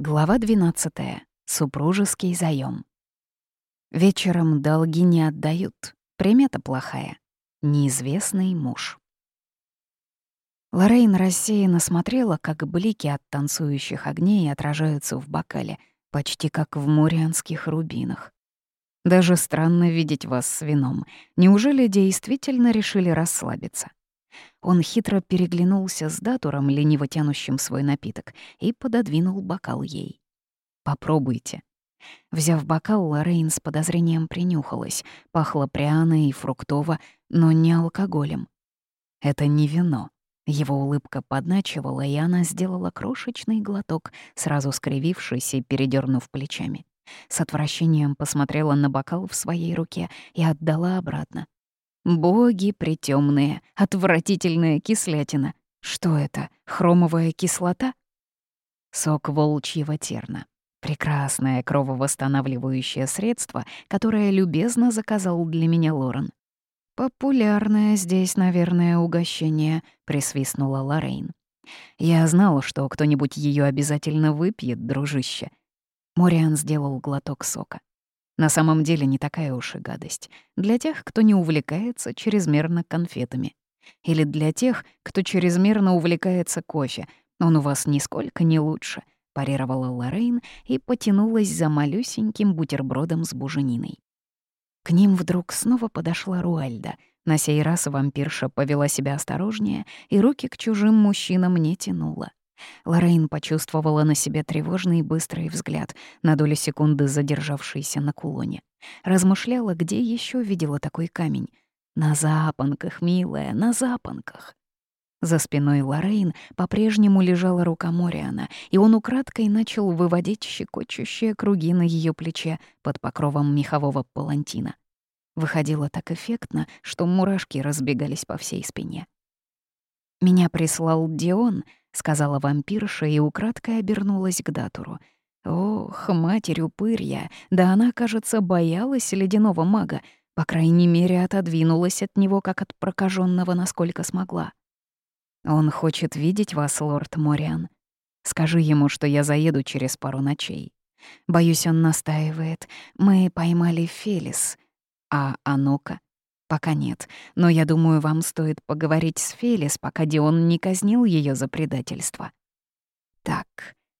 Глава 12. Супружеский заём. Вечером долги не отдают. Примета плохая. Неизвестный муж. Лорейн рассеянно смотрела, как блики от танцующих огней отражаются в бокале, почти как в мурианских рубинах. Даже странно видеть вас с вином. Неужели действительно решили расслабиться? Он хитро переглянулся с датуром, лениво тянущим свой напиток, и пододвинул бокал ей. «Попробуйте». Взяв бокал, Лоррейн с подозрением принюхалась. Пахло пряно и фруктово, но не алкоголем. «Это не вино». Его улыбка подначивала, и она сделала крошечный глоток, сразу скривившись и передернув плечами. С отвращением посмотрела на бокал в своей руке и отдала обратно. Боги притемные, отвратительная кислятина. Что это, хромовая кислота? Сок волчьего терна. Прекрасное крововосстанавливающее средство, которое любезно заказал для меня Лорен. «Популярное здесь, наверное, угощение», — присвистнула Лоррейн. «Я знал, что кто-нибудь ее обязательно выпьет, дружище». Мориан сделал глоток сока. На самом деле не такая уж и гадость. Для тех, кто не увлекается чрезмерно конфетами. Или для тех, кто чрезмерно увлекается кофе. Он у вас нисколько не лучше, парировала Лоррейн и потянулась за малюсеньким бутербродом с бужениной. К ним вдруг снова подошла Руальда. На сей раз вампирша повела себя осторожнее и руки к чужим мужчинам не тянула. Лорейн почувствовала на себе тревожный и быстрый взгляд, на долю секунды задержавшийся на кулоне. Размышляла, где еще видела такой камень. На запонках, милая, на запонках. За спиной Лорейн по-прежнему лежала рука Мориана, и он украдкой начал выводить щекочущие круги на ее плече под покровом мехового палантина. Выходило так эффектно, что мурашки разбегались по всей спине. «Меня прислал Дион», — сказала вампирша и украдкой обернулась к датуру. Ох, матерь упырья, да она, кажется, боялась ледяного мага, по крайней мере, отодвинулась от него, как от прокаженного, насколько смогла. «Он хочет видеть вас, лорд Мориан. Скажи ему, что я заеду через пару ночей. Боюсь, он настаивает. Мы поймали Фелис. А Анока? Пока нет, но я думаю, вам стоит поговорить с Фелис, пока Дион не казнил ее за предательство. Так,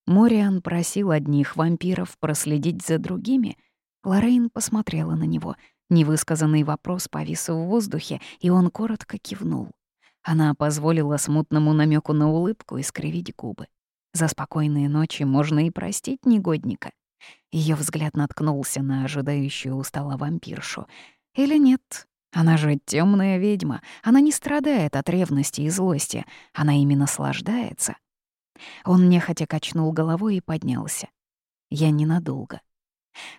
Мориан просил одних вампиров проследить за другими. Лорейн посмотрела на него. Невысказанный вопрос повис в воздухе, и он коротко кивнул. Она позволила смутному намеку на улыбку искривить губы. За спокойные ночи можно и простить негодника. Ее взгляд наткнулся на ожидающую устала вампиршу. Или нет, она же темная ведьма. Она не страдает от ревности и злости. Она ими наслаждается. Он нехотя качнул головой и поднялся. Я ненадолго.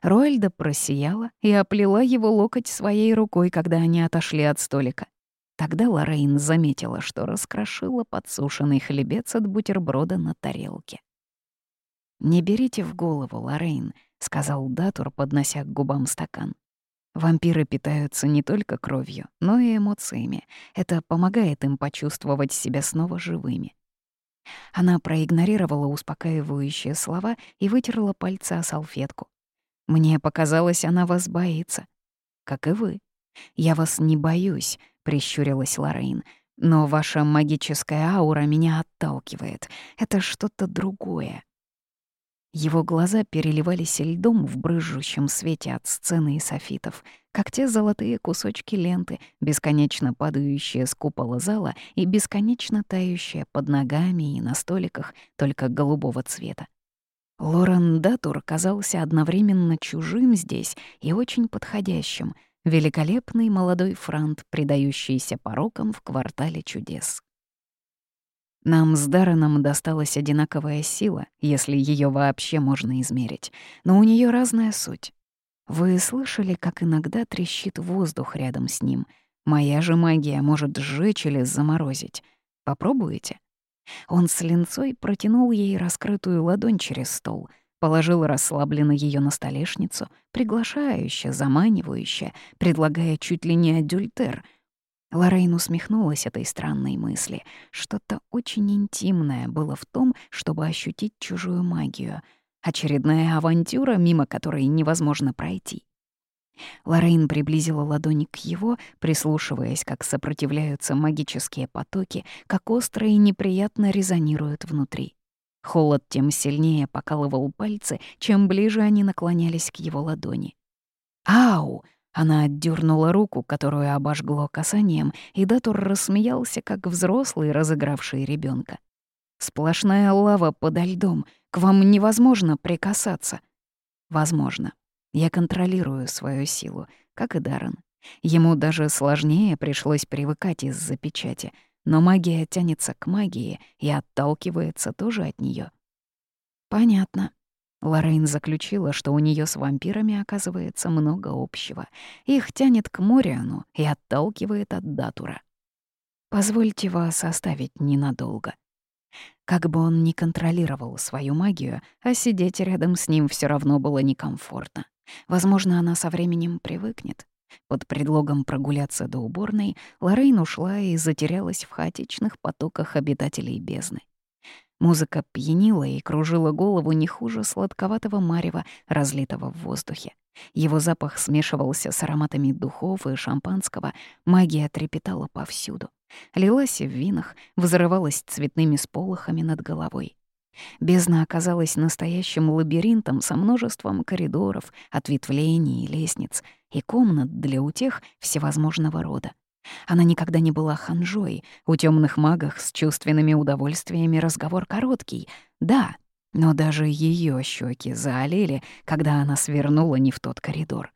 Роэльда просияла и оплела его локоть своей рукой, когда они отошли от столика. Тогда Лоррейн заметила, что раскрошила подсушенный хлебец от бутерброда на тарелке. «Не берите в голову, Лоррейн», — сказал Датур, поднося к губам стакан. Вампиры питаются не только кровью, но и эмоциями. Это помогает им почувствовать себя снова живыми. Она проигнорировала успокаивающие слова и вытерла пальцы о салфетку. «Мне показалось, она вас боится. Как и вы. Я вас не боюсь», — прищурилась Лоррейн. «Но ваша магическая аура меня отталкивает. Это что-то другое. Его глаза переливались льдом в брызжущем свете от сцены и софитов, как те золотые кусочки ленты, бесконечно падающие с купола зала и бесконечно тающие под ногами и на столиках только голубого цвета. Лорен Датур казался одновременно чужим здесь и очень подходящим, великолепный молодой франт, предающийся порокам в квартале чудес. Нам с Дарреном досталась одинаковая сила, если ее вообще можно измерить, но у нее разная суть. Вы слышали, как иногда трещит воздух рядом с ним? Моя же магия может сжечь или заморозить. Попробуете? Он с линцой протянул ей раскрытую ладонь через стол, положил расслабленно ее на столешницу, приглашающе, заманивающе, предлагая чуть ли не адюльтер — Лоррейн усмехнулась этой странной мысли. Что-то очень интимное было в том, чтобы ощутить чужую магию. Очередная авантюра, мимо которой невозможно пройти. Лорейн приблизила ладони к его, прислушиваясь, как сопротивляются магические потоки, как остро и неприятно резонируют внутри. Холод тем сильнее покалывал пальцы, чем ближе они наклонялись к его ладони. «Ау!» — она отдернула руку, которую обожгло касанием, и Датур рассмеялся, как взрослый, разыгравший ребенка. «Сплошная лава подо льдом. К вам невозможно прикасаться». «Возможно. Я контролирую свою силу, как и Даррен. Ему даже сложнее пришлось привыкать из-за печати, но магия тянется к магии и отталкивается тоже от нее. Понятно. Лорейн заключила, что у нее с вампирами оказывается много общего. Их тянет к Мориану и отталкивает от Датура. Позвольте вас оставить ненадолго. Как бы он ни контролировал свою магию, а сидеть рядом с ним все равно было некомфортно. Возможно, она со временем привыкнет. Под предлогом прогуляться до уборной Лоррейн ушла и затерялась в хаотичных потоках обитателей бездны. Музыка пьянила и кружила голову не хуже сладковатого марева, разлитого в воздухе. Его запах смешивался с ароматами духов и шампанского, магия трепетала повсюду. Лилась в винах, взрывалась цветными сполохами над головой. Бездна оказалась настоящим лабиринтом со множеством коридоров, ответвлений, лестниц и комнат для утех всевозможного рода. Она никогда не была ханжой, у темных магах с чувственными удовольствиями разговор короткий, да, но даже ее щеки заолели, когда она свернула не в тот коридор.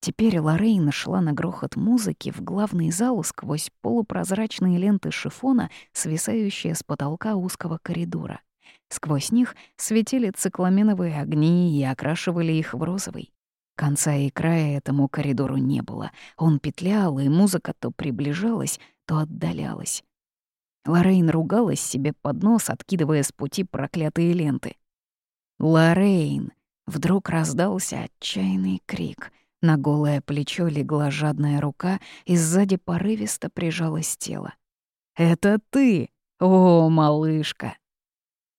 Теперь Лоррейн шла на грохот музыки в главный зал сквозь полупрозрачные ленты шифона, свисающие с потолка узкого коридора. Сквозь них светили цикламеновые огни и окрашивали их в розовый. Конца и края этому коридору не было. Он петлял, и музыка то приближалась, то отдалялась. Лорейн ругалась себе под нос, откидывая с пути проклятые ленты. «Лоррейн!» — вдруг раздался отчаянный крик. На голое плечо легла жадная рука, и сзади порывисто прижалось тело. «Это ты! О, малышка!»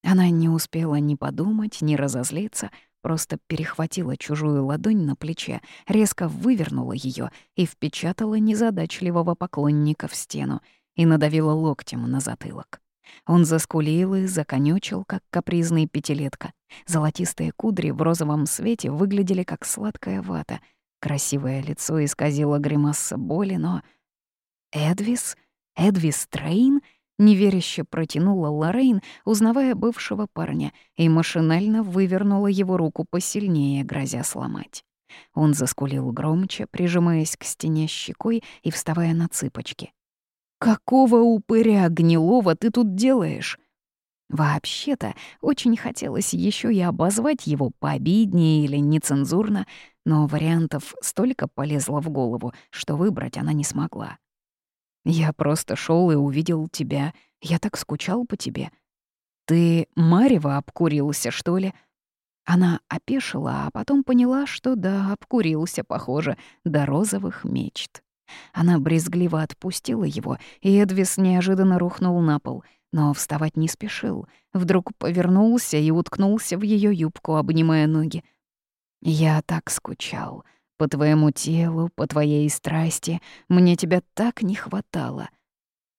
Она не успела ни подумать, ни разозлиться, просто перехватила чужую ладонь на плече, резко вывернула ее и впечатала незадачливого поклонника в стену и надавила локтем на затылок. Он заскулил и законючил, как капризный пятилетка. Золотистые кудри в розовом свете выглядели как сладкая вата. Красивое лицо исказило гримаса боли, но... «Эдвис? Эдвис Трейн?» Неверяще протянула Лоррейн, узнавая бывшего парня, и машинально вывернула его руку посильнее, грозя сломать. Он заскулил громче, прижимаясь к стене щекой и вставая на цыпочки. «Какого упыря гнилого ты тут делаешь?» Вообще-то, очень хотелось еще и обозвать его пообиднее или нецензурно, но вариантов столько полезло в голову, что выбрать она не смогла. Я просто шел и увидел тебя. Я так скучал по тебе. Ты Марева обкурился, что ли?» Она опешила, а потом поняла, что да, обкурился, похоже, до розовых мечт. Она брезгливо отпустила его, и Эдвис неожиданно рухнул на пол, но вставать не спешил. Вдруг повернулся и уткнулся в ее юбку, обнимая ноги. «Я так скучал», по твоему телу, по твоей страсти мне тебя так не хватало.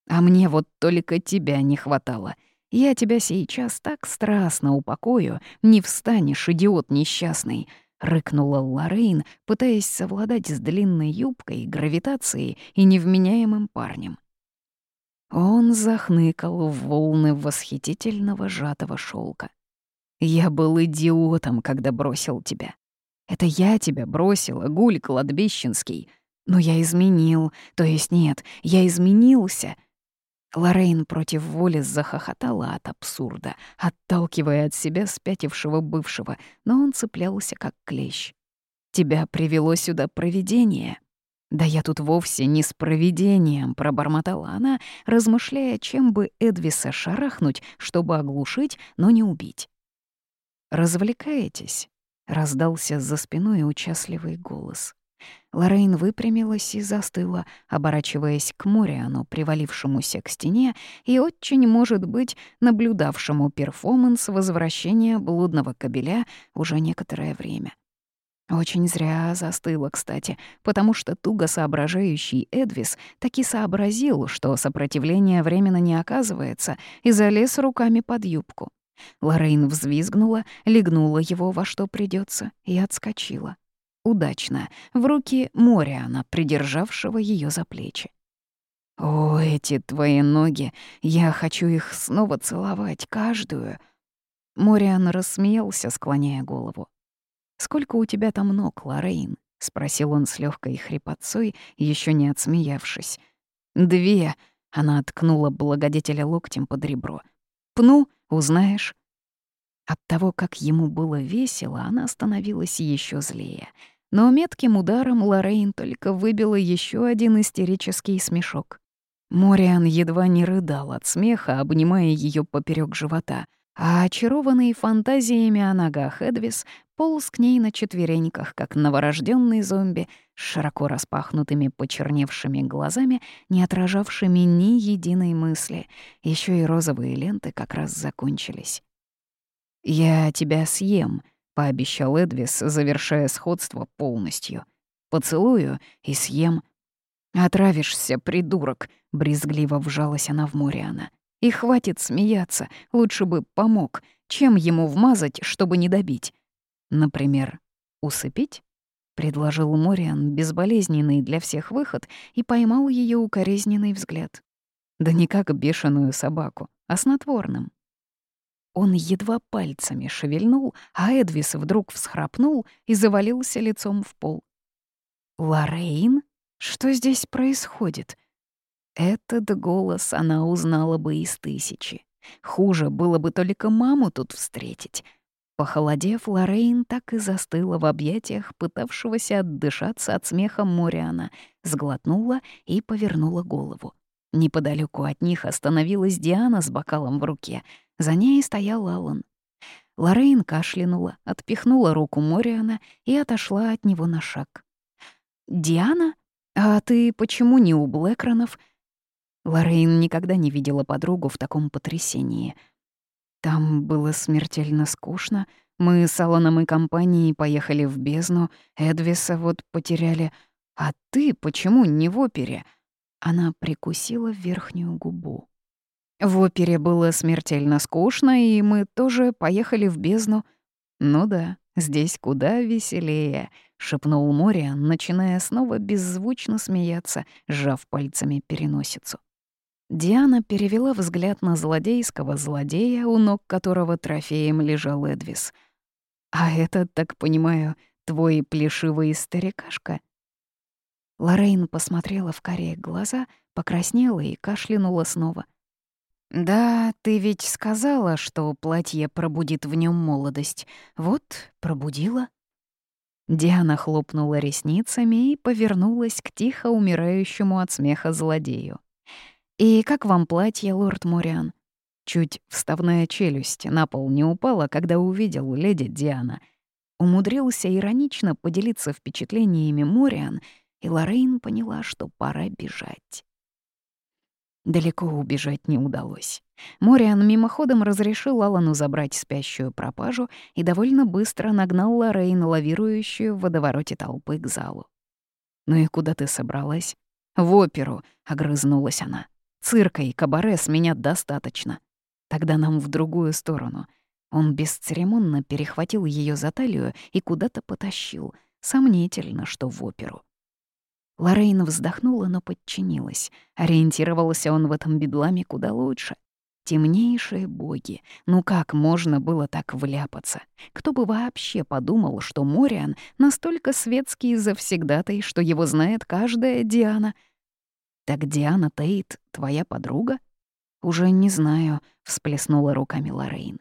А мне вот только тебя не хватало. Я тебя сейчас так страстно упокою, не встанешь, идиот несчастный», — рыкнула Лоррейн, пытаясь совладать с длинной юбкой, гравитацией и невменяемым парнем. Он захныкал в волны восхитительного жатого шелка. «Я был идиотом, когда бросил тебя. Это я тебя бросила, гуль кладбищенский. Но я изменил, то есть нет, я изменился. Лорейн против воли захохотала от абсурда, отталкивая от себя спятившего бывшего, но он цеплялся как клещ. «Тебя привело сюда провидение». «Да я тут вовсе не с провидением», — пробормотала она, размышляя, чем бы Эдвиса шарахнуть, чтобы оглушить, но не убить. «Развлекаетесь?» Раздался за спиной участливый голос. Лорейн выпрямилась и застыла, оборачиваясь к Мориану, привалившемуся к стене и очень, может быть, наблюдавшему перформанс возвращения блудного кобеля уже некоторое время. Очень зря застыла, кстати, потому что туго соображающий Эдвис таки сообразил, что сопротивление временно не оказывается, и залез руками под юбку. Лорейн взвизгнула, легнула его во что придется и отскочила. Удачно, в руки Мориана, придержавшего ее за плечи. «О, эти твои ноги! Я хочу их снова целовать, каждую!» Мориан рассмеялся, склоняя голову. «Сколько у тебя там ног, Лорейн?» — спросил он с легкой хрипотцой, еще не отсмеявшись. «Две!» — она ткнула благодетеля локтем под ребро. «Пну, узнаешь?» От того, как ему было весело, она становилась еще злее. Но метким ударом Лорейн только выбила еще один истерический смешок. Мориан едва не рыдал от смеха, обнимая ее поперек живота — а очарованный фантазиями о ногах Эдвис полз к ней на четвереньках, как новорожденный зомби, с широко распахнутыми почерневшими глазами, не отражавшими ни единой мысли. Еще и розовые ленты как раз закончились. «Я тебя съем», — пообещал Эдвис, завершая сходство полностью. «Поцелую и съем». «Отравишься, придурок», — брезгливо вжалась она в Мориана. И хватит смеяться, лучше бы помог. Чем ему вмазать, чтобы не добить? Например, усыпить? Предложил Мориан безболезненный для всех выход и поймал ее укоризненный взгляд. Да не как бешеную собаку, а снотворным. Он едва пальцами шевельнул, а Эдвис вдруг всхрапнул и завалился лицом в пол. «Лоррейн? Что здесь происходит?» Этот голос она узнала бы из тысячи. Хуже было бы только маму тут встретить. Похолодев, Лоррейн так и застыла в объятиях пытавшегося отдышаться от смеха Мориана, сглотнула и повернула голову. Неподалеку от них остановилась Диана с бокалом в руке. За ней стоял Аллан. Лоррейн кашлянула, отпихнула руку Мориана и отошла от него на шаг. «Диана? А ты почему не у Блэкронов?» Лоррейн никогда не видела подругу в таком потрясении. Там было смертельно скучно. Мы с Аланом и компанией поехали в бездну, Эдвиса вот потеряли. А ты почему не в опере? Она прикусила верхнюю губу. В опере было смертельно скучно, и мы тоже поехали в бездну. Ну да, здесь куда веселее, шепнул Мориан, начиная снова беззвучно смеяться, сжав пальцами переносицу. Диана перевела взгляд на злодейского злодея, у ног которого трофеем лежал Эдвис. «А это, так понимаю, твой плешивый старикашка?» Лоррейн посмотрела в карие глаза, покраснела и кашлянула снова. «Да, ты ведь сказала, что платье пробудит в нем молодость. Вот, пробудила». Диана хлопнула ресницами и повернулась к тихо умирающему от смеха злодею. «И как вам платье, лорд Мориан?» Чуть вставная челюсть на пол не упала, когда увидел леди Диана. Умудрился иронично поделиться впечатлениями Мориан, и Лоррейн поняла, что пора бежать. Далеко убежать не удалось. Мориан мимоходом разрешил Алану забрать спящую пропажу и довольно быстро нагнал Лоррейн, лавирующую в водовороте толпы к залу. «Ну и куда ты собралась?» «В оперу», — огрызнулась она. Цирка и кабаре с меня достаточно. Тогда нам в другую сторону. Он бесцеремонно перехватил ее за талию и куда-то потащил. Сомнительно, что в оперу. Лорейн вздохнула, но подчинилась. Ориентировался он в этом бедламе куда лучше. Темнейшие боги, ну как можно было так вляпаться? Кто бы вообще подумал, что Мориан настолько светский завсегдатай, что его знает каждая Диана — «Так Диана Тейт твоя подруга?» «Уже не знаю», — всплеснула руками Лоррейн.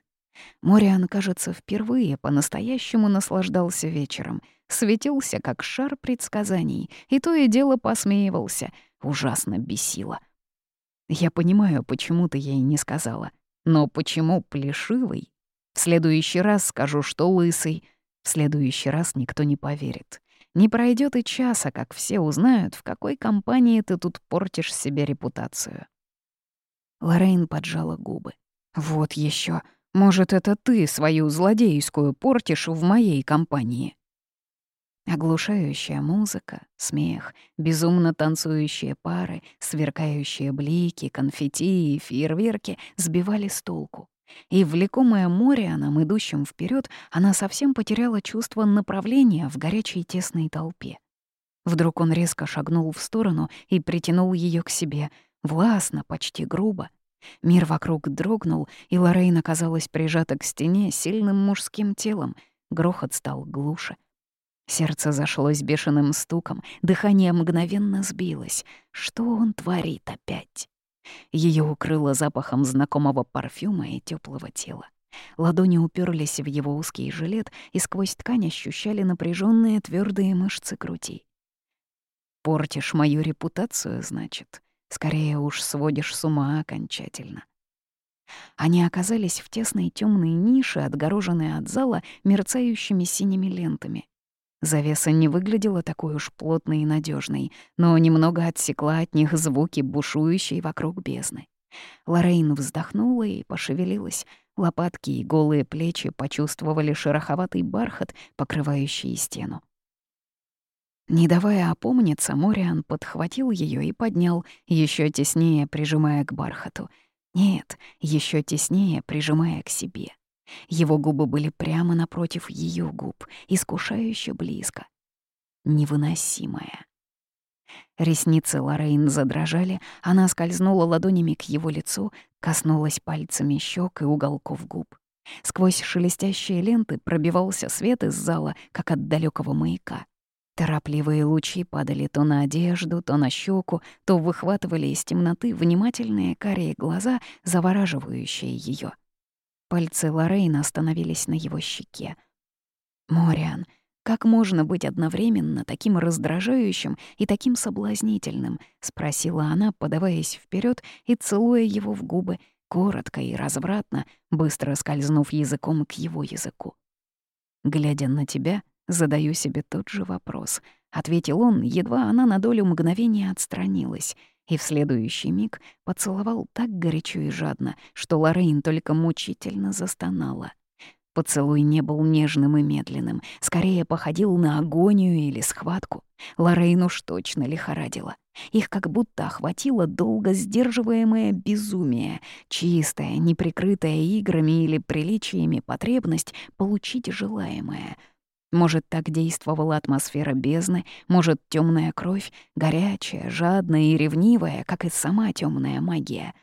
Мориан, кажется, впервые по-настоящему наслаждался вечером. Светился, как шар предсказаний, и то и дело посмеивался. Ужасно бесило. Я понимаю, почему ты ей не сказала. Но почему плешивый? В следующий раз скажу, что лысый. В следующий раз никто не поверит. Не пройдет и часа, как все узнают, в какой компании ты тут портишь себе репутацию. Лорейн поджала губы. «Вот еще. Может, это ты свою злодейскую портишь в моей компании?» Оглушающая музыка, смех, безумно танцующие пары, сверкающие блики, конфетти и фейерверки сбивали с толку. И, влекомая Морианом, идущим вперед, она совсем потеряла чувство направления в горячей тесной толпе. Вдруг он резко шагнул в сторону и притянул ее к себе, властно, почти грубо. Мир вокруг дрогнул, и Лоррейн оказалась прижата к стене сильным мужским телом. Грохот стал глуше — Сердце зашлось бешеным стуком, дыхание мгновенно сбилось. Что он творит опять? Ее укрыло запахом знакомого парфюма и теплого тела. Ладони уперлись в его узкий жилет и сквозь ткань ощущали напряженные твердые мышцы груди. «Портишь мою репутацию, значит? Скорее уж сводишь с ума окончательно». Они оказались в тесной темной нише, отгороженной от зала мерцающими синими лентами. Завеса не выглядела такой уж плотной и надежной, но немного отсекла от них звуки, бушующей вокруг бездны. Лорейн вздохнула и пошевелилась. Лопатки и голые плечи почувствовали шероховатый бархат, покрывающий стену. Не давая опомниться, Мориан подхватил ее и поднял, еще теснее прижимая к бархату. Нет, еще теснее прижимая к себе. Его губы были прямо напротив ее губ, искушающе близко. Невыносимая. Ресницы Лорейн задрожали, она скользнула ладонями к его лицу, коснулась пальцами щек и уголков губ. Сквозь шелестящие ленты пробивался свет из зала, как от далекого маяка. Торопливые лучи падали то на одежду, то на щеку, то выхватывали из темноты внимательные карие глаза, завораживающие ее. Пальцы Лорейна остановились на его щеке. «Мориан, как можно быть одновременно таким раздражающим и таким соблазнительным?» — спросила она, подаваясь вперед и целуя его в губы, коротко и развратно, быстро скользнув языком к его языку. «Глядя на тебя, задаю себе тот же вопрос», — ответил он, едва она на долю мгновения отстранилась — и в следующий миг поцеловал так горячо и жадно, что Лорейн только мучительно застонала. Поцелуй не был нежным и медленным, скорее походил на агонию или схватку. Лорейн уж точно лихорадила. Их как будто охватило долго сдерживаемое безумие, чистая, неприкрытая играми или приличиями потребность получить желаемое — может, так действовала атмосфера бездны, может, темная кровь, горячая, жадная и ревнивая, как и сама темная магия.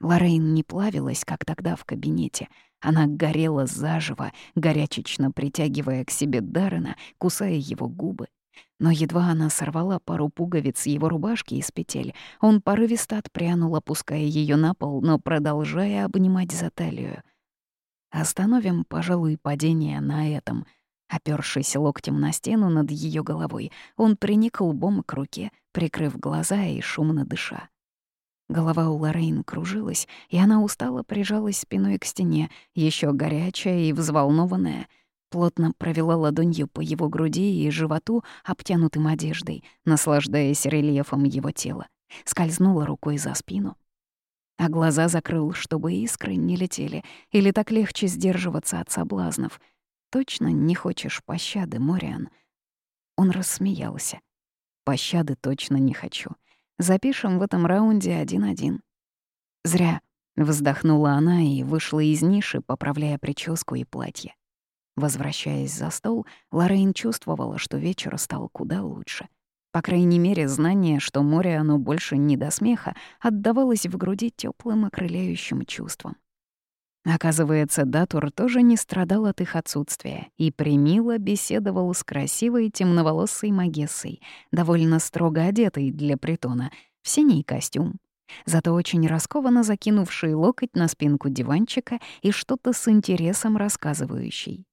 Лорейн не плавилась, как тогда в кабинете. Она горела заживо, горячечно притягивая к себе Даррена, кусая его губы. Но едва она сорвала пару пуговиц его рубашки из петель, он порывисто отпрянул, опуская ее на пол, но продолжая обнимать за талию. Остановим, пожалуй, падение на этом — Опёршись локтем на стену над ее головой, он приник лбом к руке, прикрыв глаза и шумно дыша. Голова у Лоррейн кружилась, и она устало прижалась спиной к стене, еще горячая и взволнованная. Плотно провела ладонью по его груди и животу, обтянутым одеждой, наслаждаясь рельефом его тела. Скользнула рукой за спину. А глаза закрыл, чтобы искры не летели, или так легче сдерживаться от соблазнов — точно не хочешь пощады, Мориан?» Он рассмеялся. «Пощады точно не хочу. Запишем в этом раунде один-один». «Зря», — вздохнула она и вышла из ниши, поправляя прическу и платье. Возвращаясь за стол, Лоррейн чувствовала, что вечер стал куда лучше. По крайней мере, знание, что море оно больше не до смеха, отдавалось в груди теплым окрыляющим чувством. Оказывается, Датур тоже не страдал от их отсутствия и примило беседовал с красивой темноволосой Магессой, довольно строго одетой для притона, в синий костюм. Зато очень раскованно закинувший локоть на спинку диванчика и что-то с интересом рассказывающий.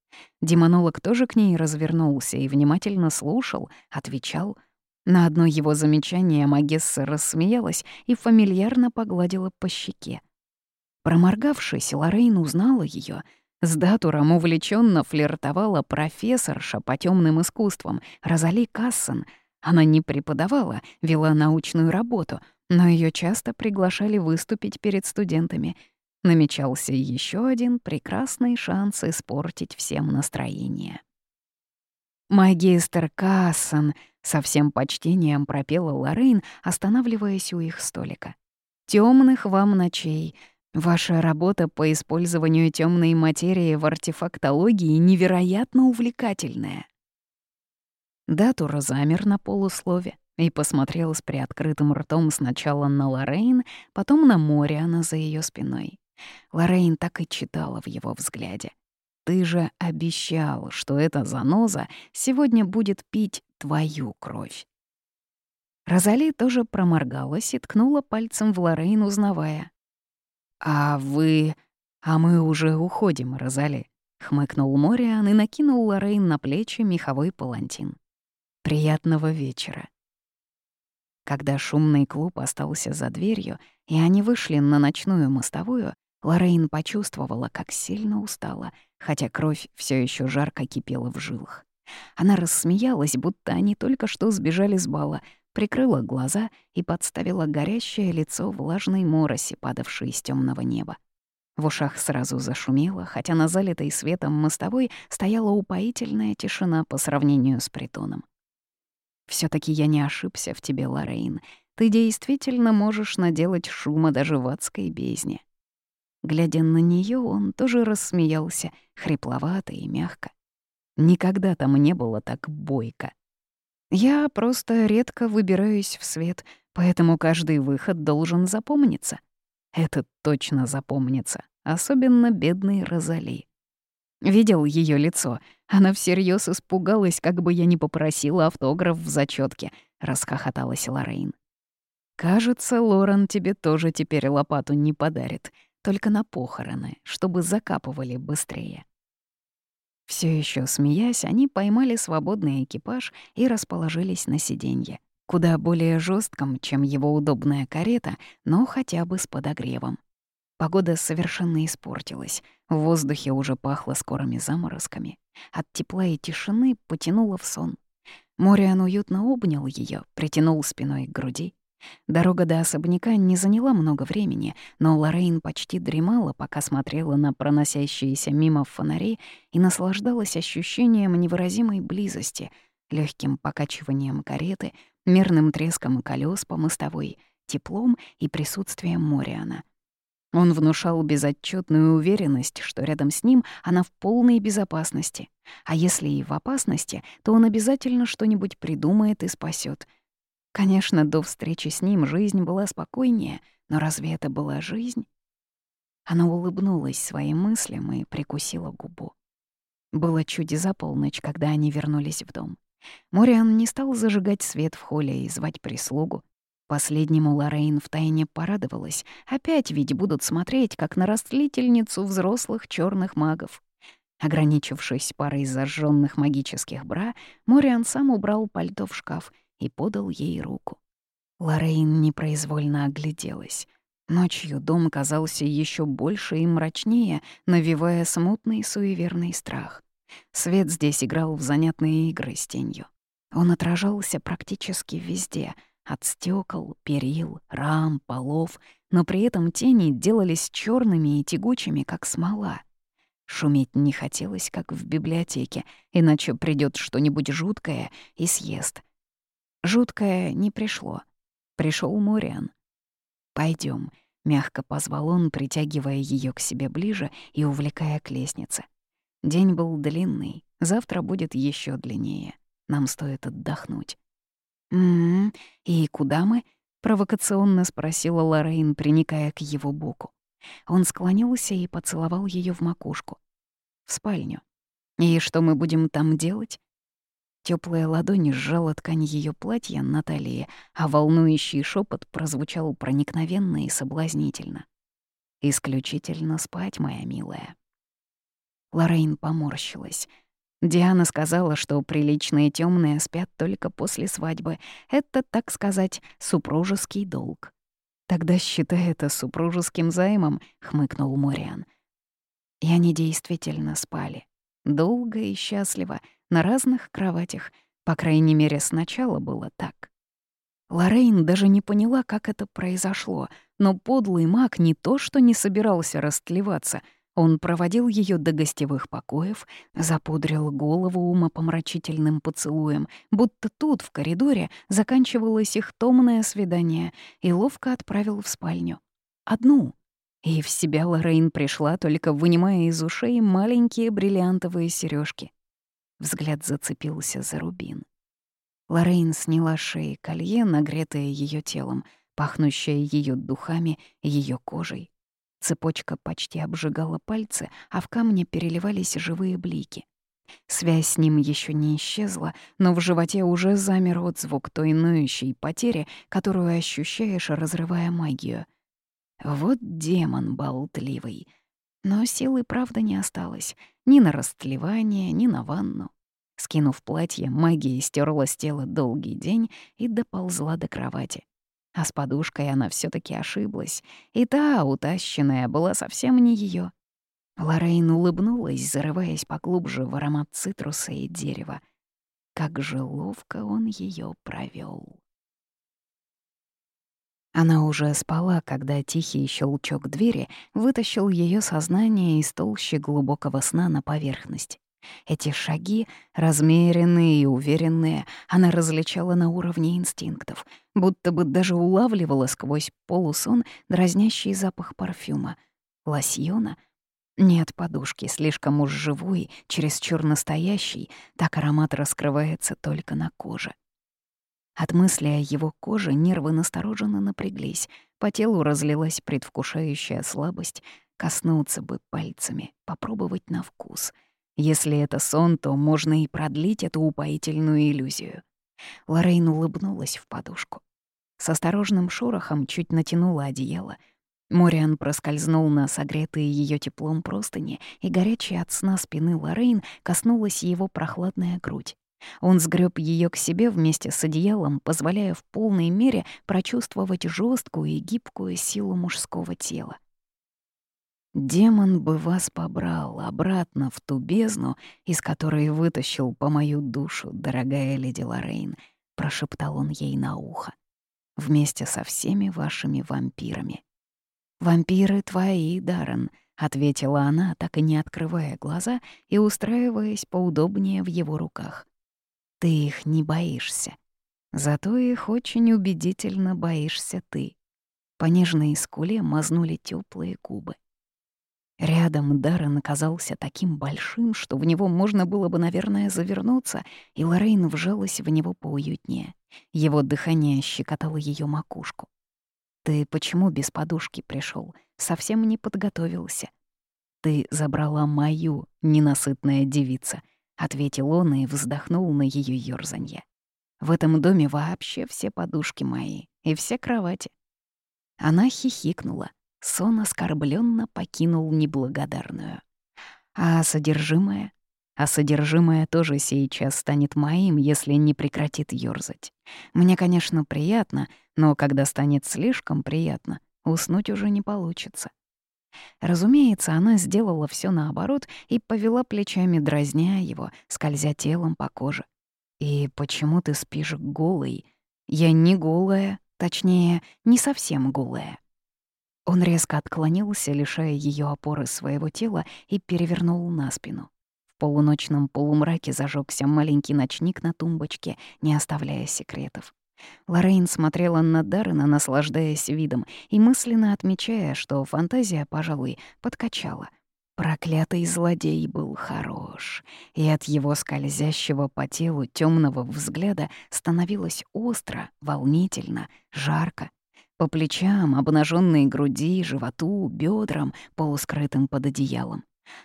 Демонолог тоже к ней развернулся и внимательно слушал, отвечал. На одно его замечание Магесса рассмеялась и фамильярно погладила по щеке. Проморгавшись, Лоррейн узнала ее. С Датуром увлеченно флиртовала профессорша по темным искусствам Розали Кассен. Она не преподавала, вела научную работу, но ее часто приглашали выступить перед студентами. Намечался еще один прекрасный шанс испортить всем настроение. «Магистр Кассен», — со всем почтением пропела Лоррейн, останавливаясь у их столика. Темных вам ночей. Ваша работа по использованию темной материи в артефактологии невероятно увлекательная». Датура замер на полуслове и посмотрел с приоткрытым ртом сначала на Лоррейн, потом на Мориана за ее спиной. Лоррейн так и читала в его взгляде. Ты же обещал, что эта заноза сегодня будет пить твою кровь. Розали тоже проморгалась и ткнула пальцем в Лорейн, узнавая. «А вы... А мы уже уходим, Розали», — хмыкнул Мориан и накинул Лорейн на плечи меховой палантин. «Приятного вечера». Когда шумный клуб остался за дверью, и они вышли на ночную мостовую, Лорейн почувствовала, как сильно устала, хотя кровь все еще жарко кипела в жилах. Она рассмеялась, будто они только что сбежали с бала, прикрыла глаза и подставила горящее лицо влажной мороси, падавшей из темного неба. В ушах сразу зашумело, хотя на залитой светом мостовой стояла упоительная тишина по сравнению с притоном. все таки я не ошибся в тебе, Лорейн. Ты действительно можешь наделать шума даже в адской бездне. Глядя на нее, он тоже рассмеялся, хрипловато и мягко. Никогда там не было так бойко. Я просто редко выбираюсь в свет, поэтому каждый выход должен запомниться. Это точно запомнится, особенно бедный Розали. Видел ее лицо. Она всерьез испугалась, как бы я не попросила автограф в зачетке, расхохоталась Лорейн. Кажется, Лорен тебе тоже теперь лопату не подарит только на похороны, чтобы закапывали быстрее. Все еще смеясь, они поймали свободный экипаж и расположились на сиденье, куда более жестком, чем его удобная карета, но хотя бы с подогревом. Погода совершенно испортилась, в воздухе уже пахло скорыми заморозками. От тепла и тишины потянуло в сон. Мориан уютно обнял ее, притянул спиной к груди. Дорога до особняка не заняла много времени, но Лоррейн почти дремала, пока смотрела на проносящиеся мимо фонари и наслаждалась ощущением невыразимой близости, легким покачиванием кареты, мерным треском колес по мостовой, теплом и присутствием Мориана. Он внушал безотчетную уверенность, что рядом с ним она в полной безопасности, а если и в опасности, то он обязательно что-нибудь придумает и спасет — Конечно, до встречи с ним жизнь была спокойнее, но разве это была жизнь? Она улыбнулась своим мыслям и прикусила губу. Было чуть за полночь, когда они вернулись в дом. Мориан не стал зажигать свет в холле и звать прислугу. Последнему Лоррейн втайне порадовалась. Опять ведь будут смотреть, как на растлительницу взрослых черных магов. Ограничившись парой зажженных магических бра, Мориан сам убрал пальто в шкаф и подал ей руку. Лорейн непроизвольно огляделась. Ночью дом казался еще больше и мрачнее, навевая смутный суеверный страх. Свет здесь играл в занятные игры с тенью. Он отражался практически везде — от стекол, перил, рам, полов, но при этом тени делались черными и тягучими, как смола. Шуметь не хотелось, как в библиотеке, иначе придет что-нибудь жуткое и съест. Жуткое не пришло. Пришел Мориан. Пойдем, мягко позвал он, притягивая ее к себе ближе и увлекая к лестнице. День был длинный, завтра будет еще длиннее. Нам стоит отдохнуть. «М-м, и куда мы?» — провокационно спросила Лоррейн, приникая к его боку. Он склонился и поцеловал ее в макушку. «В спальню. И что мы будем там делать?» Теплая ладонь сжала ткань ее платья на талии, а волнующий шепот прозвучал проникновенно и соблазнительно. «Исключительно спать, моя милая». Лорейн поморщилась. Диана сказала, что приличные темные спят только после свадьбы. Это, так сказать, супружеский долг. «Тогда считай это супружеским займом», — хмыкнул Мориан. И они действительно спали. Долго и счастливо, на разных кроватях. По крайней мере, сначала было так. Лоррейн даже не поняла, как это произошло, но подлый маг не то что не собирался растлеваться — он проводил ее до гостевых покоев, запудрил голову умопомрачительным поцелуем, будто тут, в коридоре, заканчивалось их томное свидание, и ловко отправил в спальню. Одну. И в себя Лоррейн пришла, только вынимая из ушей маленькие бриллиантовые сережки. Взгляд зацепился за рубин. Лоррейн сняла шеи колье, нагретое ее телом, пахнущее ее духами, ее кожей. Цепочка почти обжигала пальцы, а в камне переливались живые блики. Связь с ним еще не исчезла, но в животе уже замер отзвук той ноющей потери, которую ощущаешь, разрывая магию. Вот демон болтливый. Но силы, правда, не осталось. Ни на растлевание, ни на ванну. Скинув платье, магия стерла с тела долгий день и доползла до кровати. А с подушкой она все таки ошиблась, и та, утащенная, была совсем не ее. Лоррейн улыбнулась, зарываясь поглубже в аромат цитруса и дерева. Как же ловко он ее провел. Она уже спала, когда тихий щелчок двери вытащил ее сознание из толщи глубокого сна на поверхность. Эти шаги, размеренные и уверенные, она различала на уровне инстинктов, будто бы даже улавливала сквозь полусон дразнящий запах парфюма. Лосьона? Нет подушки, слишком уж живой, чересчур настоящий, так аромат раскрывается только на коже. От мысли о его коже нервы настороженно напряглись, по телу разлилась предвкушающая слабость, коснуться бы пальцами, попробовать на вкус — если это сон, то можно и продлить эту упоительную иллюзию. Лоррейн улыбнулась в подушку. С осторожным шорохом чуть натянула одеяло. Мориан проскользнул на согретые ее теплом простыни, и горячая от сна спины Лоррейн коснулась его прохладная грудь. Он сгреб ее к себе вместе с одеялом, позволяя в полной мере прочувствовать жесткую и гибкую силу мужского тела. Демон бы вас побрал обратно в ту бездну, из которой вытащил по мою душу, дорогая леди Лоррейн, прошептал он ей на ухо, вместе со всеми вашими вампирами. Вампиры твои, Даррен, ответила она, так и не открывая глаза и устраиваясь поудобнее в его руках. Ты их не боишься. Зато их очень убедительно боишься ты. По нежной скуле мазнули теплые губы. Рядом Даррен оказался таким большим, что в него можно было бы, наверное, завернуться, и Лоррейн вжалась в него поуютнее. Его дыхание щекотало ее макушку. «Ты почему без подушки пришел? Совсем не подготовился». «Ты забрала мою, ненасытная девица», — ответил он и вздохнул на ее ёрзанье. «В этом доме вообще все подушки мои и все кровати». Она хихикнула. Сон оскорбленно покинул неблагодарную. А содержимое? А содержимое тоже сейчас станет моим, если не прекратит ёрзать. Мне, конечно, приятно, но когда станет слишком приятно, уснуть уже не получится. Разумеется, она сделала все наоборот и повела плечами, дразня его, скользя телом по коже. «И почему ты спишь голой?» «Я не голая, точнее, не совсем голая». Он резко отклонился, лишая ее опоры своего тела, и перевернул на спину. В полуночном полумраке зажегся маленький ночник на тумбочке, не оставляя секретов. Лоррейн смотрела на Даррена, наслаждаясь видом, и мысленно отмечая, что фантазия, пожалуй, подкачала. Проклятый злодей был хорош, и от его скользящего по телу темного взгляда становилось остро, волнительно, жарко, по плечам, обнаженной груди, животу, бедрам, полускрытым под одеялом,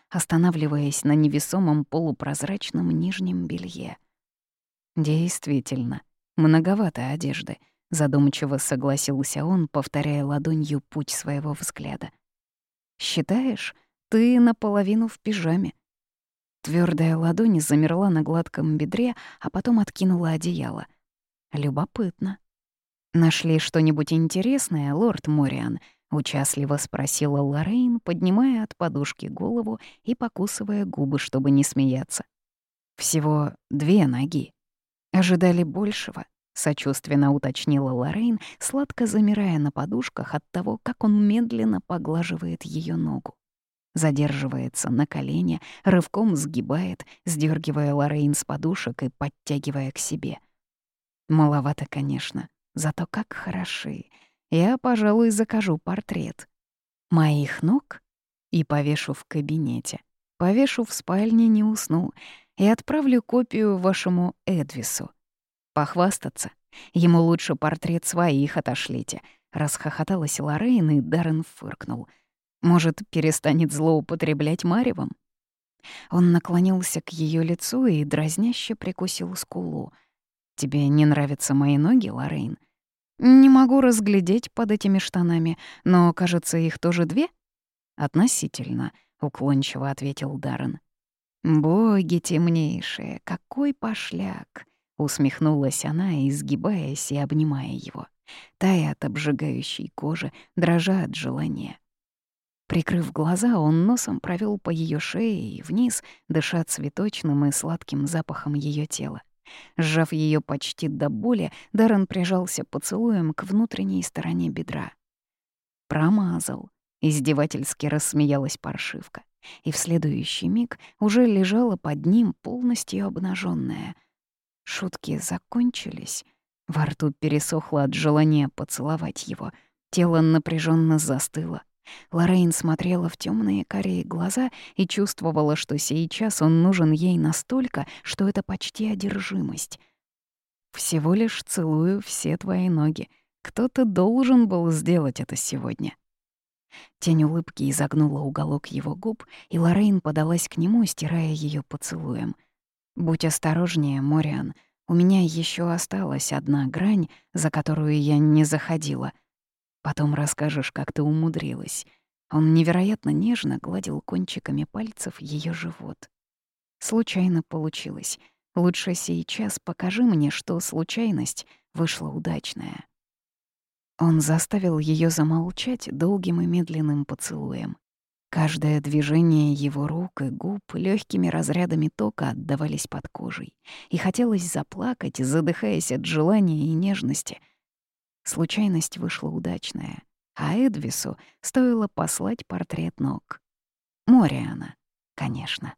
останавливаясь на невесомом полупрозрачном нижнем белье. Действительно, многовато одежды, задумчиво согласился он, повторяя ладонью путь своего взгляда. Считаешь, ты наполовину в пижаме. Твердая ладонь замерла на гладком бедре, а потом откинула одеяло. Любопытно. «Нашли что-нибудь интересное, лорд Мориан?» — Участливо спросила Лоррейн, поднимая от подушки голову и покусывая губы, чтобы не смеяться. «Всего две ноги. Ожидали большего», — сочувственно уточнила Лоррейн, сладко замирая на подушках от того, как он медленно поглаживает ее ногу. Задерживается на колене, рывком сгибает, сдергивая Лоррейн с подушек и подтягивая к себе. Маловато, конечно, зато как хороши — я, пожалуй, закажу портрет. Моих ног и повешу в кабинете. Повешу в спальне, не усну, и отправлю копию вашему Эдвису. Похвастаться. Ему лучше портрет своих отошлите. Расхохоталась Лоррейн, и Даррен фыркнул. Может, перестанет злоупотреблять Маревом? Он наклонился к ее лицу и дразняще прикусил скулу. «Тебе не нравятся мои ноги, Лоррейн?» «Не могу разглядеть под этими штанами, но, кажется, их тоже две?» «Относительно», — уклончиво ответил Даррен. «Боги темнейшие, какой пошляк!» — усмехнулась она, изгибаясь и обнимая его, тая от обжигающей кожи, дрожа от желания. Прикрыв глаза, он носом провел по ее шее и вниз, дыша цветочным и сладким запахом ее тела. Сжав ее почти до боли, Даррен прижался поцелуем к внутренней стороне бедра. Промазал. Издевательски рассмеялась паршивка. И в следующий миг уже лежала под ним полностью обнаженная. Шутки закончились. Во рту пересохло от желания поцеловать его. Тело напряженно застыло. Лоррейн смотрела в темные карие глаза и чувствовала, что сейчас он нужен ей настолько, что это почти одержимость. «Всего лишь целую все твои ноги. Кто-то должен был сделать это сегодня». Тень улыбки изогнула уголок его губ, и Лоррейн подалась к нему, стирая ее поцелуем. «Будь осторожнее, Мориан. У меня еще осталась одна грань, за которую я не заходила — Потом расскажешь, как ты умудрилась. Он невероятно нежно гладил кончиками пальцев ее живот. Случайно получилось. Лучше сейчас покажи мне, что случайность вышла удачная. Он заставил ее замолчать долгим и медленным поцелуем. Каждое движение его рук и губ легкими разрядами тока отдавались под кожей, и хотелось заплакать, задыхаясь от желания и нежности — Случайность вышла удачная, а Эдвису стоило послать портрет ног. Мориана, конечно.